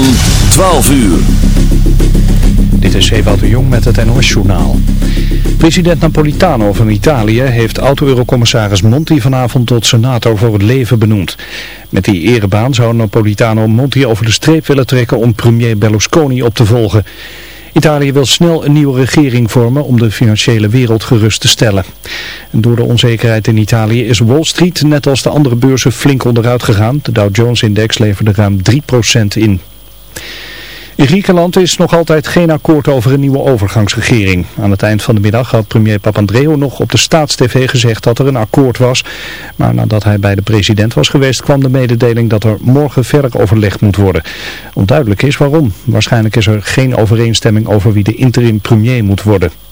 van 12 uur. Dit is Ewout de Jong met het NOS-journaal. President Napolitano van Italië heeft auto-eurocommissaris Monti vanavond tot senator voor het leven benoemd. Met die erebaan zou Napolitano Monti over de streep willen trekken om premier Berlusconi op te volgen. Italië wil snel een nieuwe regering vormen om de financiële wereld gerust te stellen. En door de onzekerheid in Italië is Wall Street net als de andere beurzen flink onderuit gegaan. De Dow Jones-index leverde ruim 3% in. In Griekenland is nog altijd geen akkoord over een nieuwe overgangsregering. Aan het eind van de middag had premier Papandreou nog op de staatstv gezegd dat er een akkoord was. Maar nadat hij bij de president was geweest kwam de mededeling dat er morgen verder overlegd moet worden. Onduidelijk is waarom. Waarschijnlijk is er geen overeenstemming over wie de interim premier moet worden.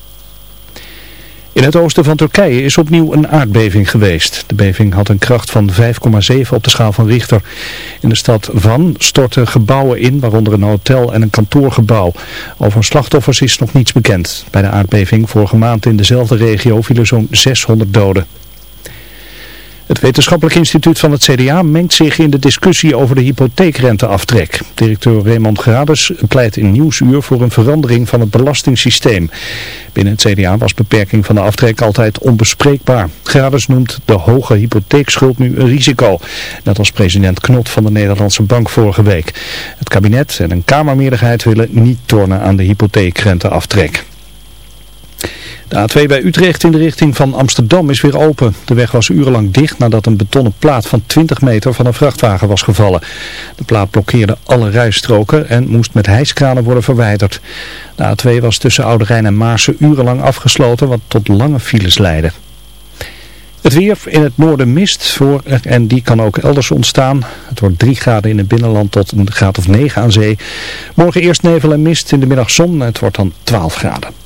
In het oosten van Turkije is opnieuw een aardbeving geweest. De beving had een kracht van 5,7 op de schaal van Richter. In de stad Van stortten gebouwen in, waaronder een hotel en een kantoorgebouw. Over slachtoffers is nog niets bekend. Bij de aardbeving vorige maand in dezelfde regio vielen zo'n 600 doden. Het wetenschappelijk instituut van het CDA mengt zich in de discussie over de hypotheekrenteaftrek. Directeur Raymond Grades pleit in Nieuwsuur voor een verandering van het belastingssysteem. Binnen het CDA was beperking van de aftrek altijd onbespreekbaar. Grades noemt de hoge hypotheekschuld nu een risico. Net als president Knot van de Nederlandse Bank vorige week. Het kabinet en een kamermeerderheid willen niet tornen aan de hypotheekrenteaftrek. De A2 bij Utrecht in de richting van Amsterdam is weer open. De weg was urenlang dicht nadat een betonnen plaat van 20 meter van een vrachtwagen was gevallen. De plaat blokkeerde alle rijstroken en moest met hijskranen worden verwijderd. De A2 was tussen Oude Rijn en Maarsen urenlang afgesloten wat tot lange files leidde. Het weer in het noorden mist voor, en die kan ook elders ontstaan. Het wordt 3 graden in het binnenland tot een graad of 9 aan zee. Morgen eerst nevel en mist, in de middag zon het wordt dan 12 graden.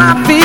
my feet.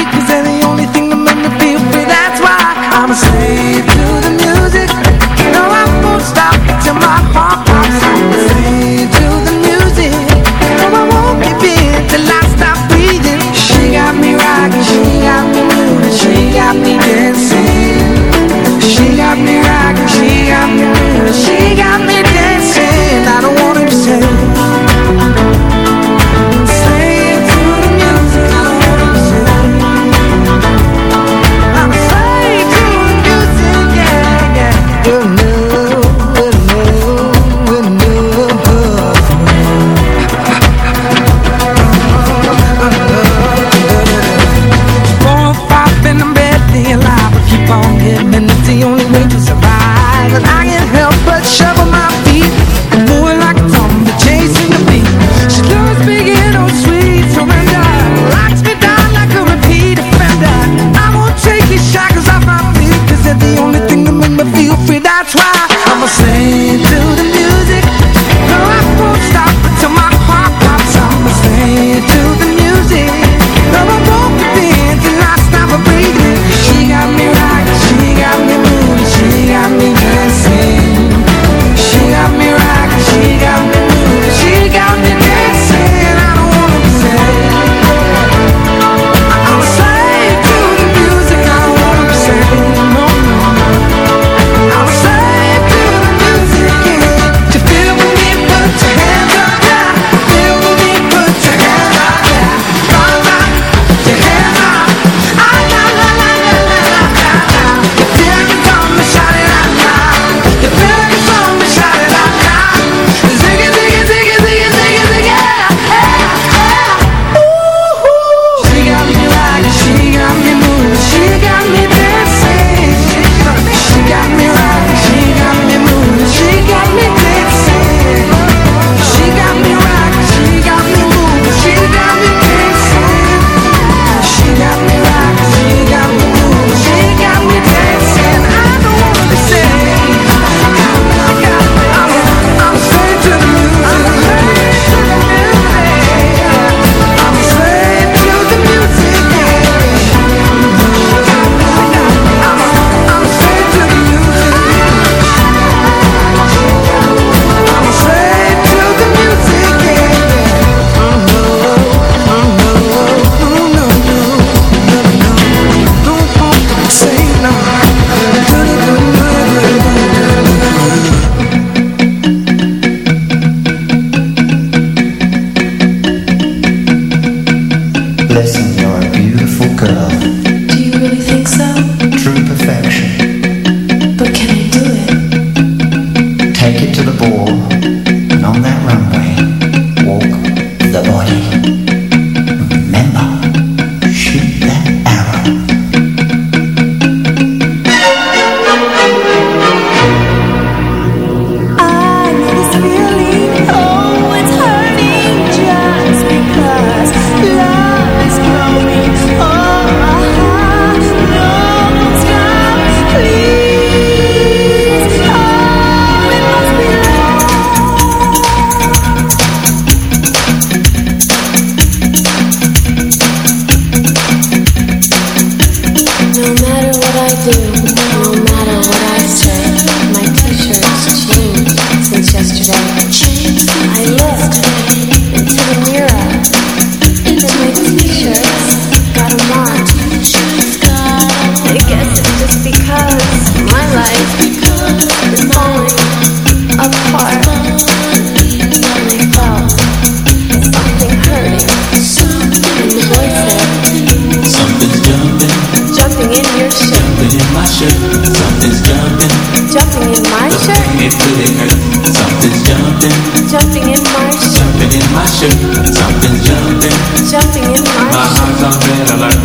my shirt. Jumping. In my shirt. Jumping in my shirt. Jumping. In my shirt.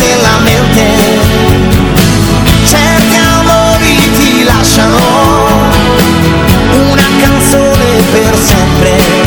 nella mente. Certi amori ti lasciano una canzone per sempre.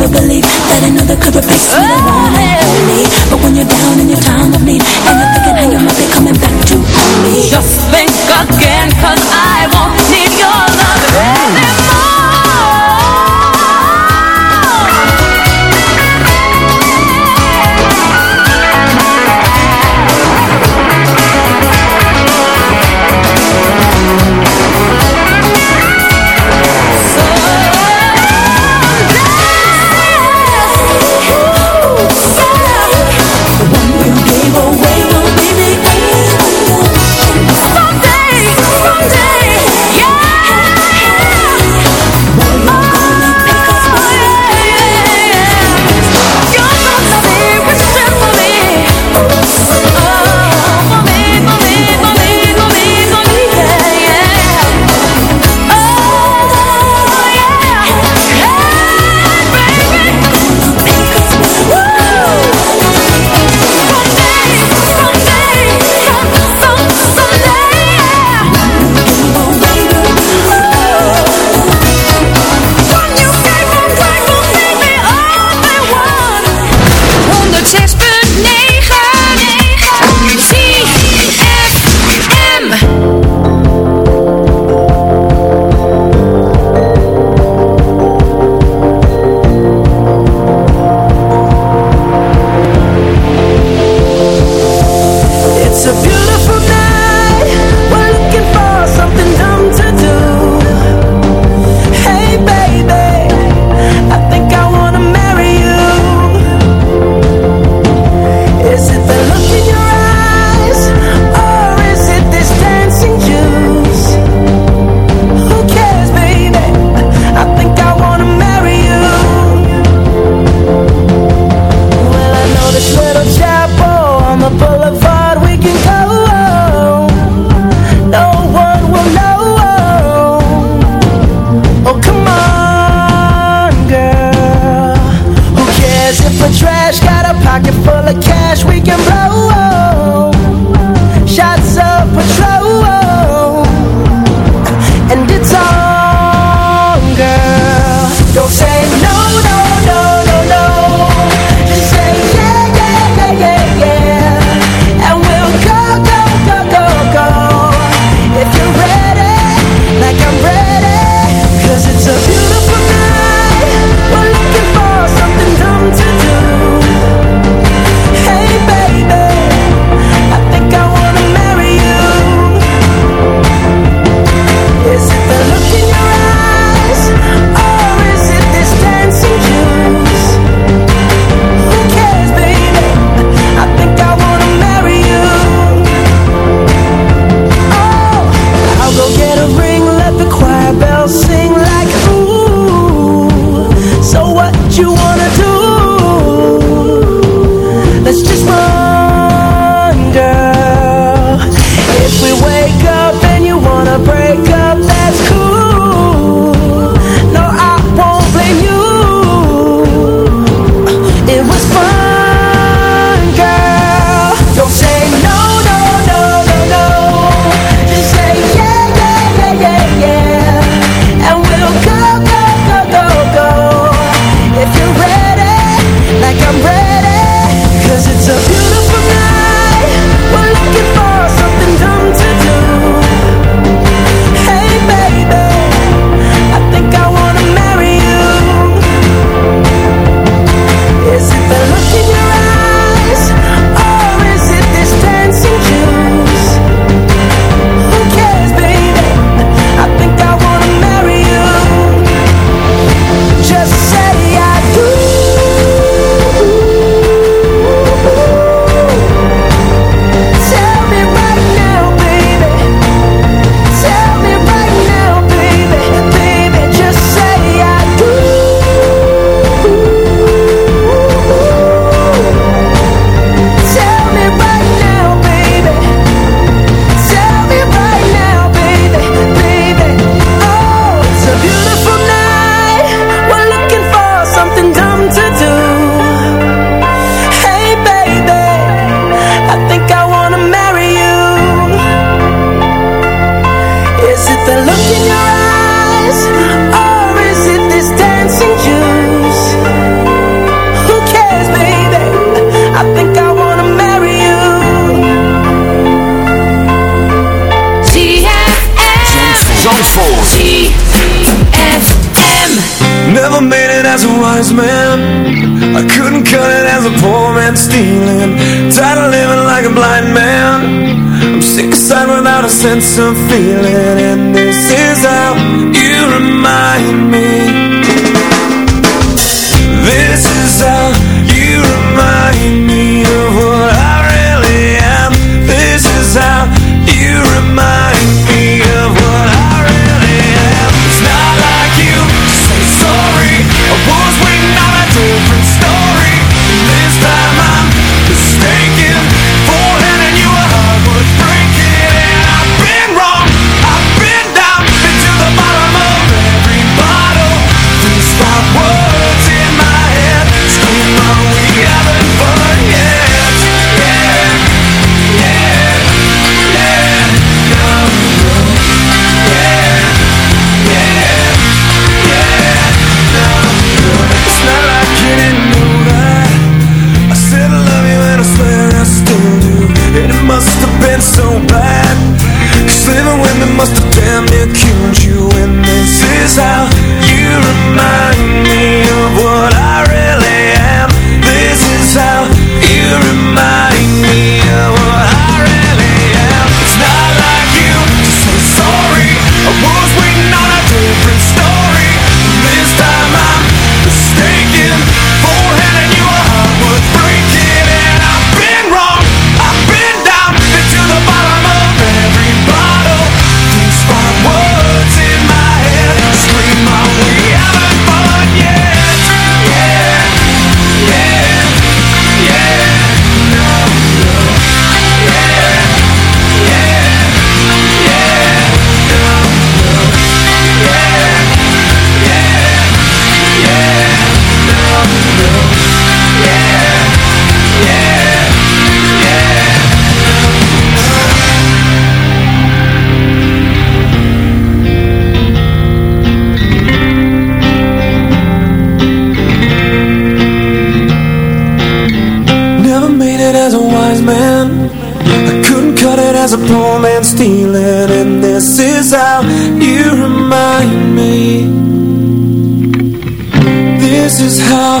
never believe that another could replace you. The one and only. But when you're down in your time of need, and you're thinking how you might be coming back to me. Just think again, cause I is how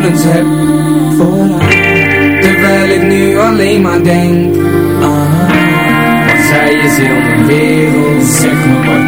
gevoelens heb vooraan. Terwijl ik nu alleen maar denk, ah, wat zij is heel mijn wereld, zeg me maar wat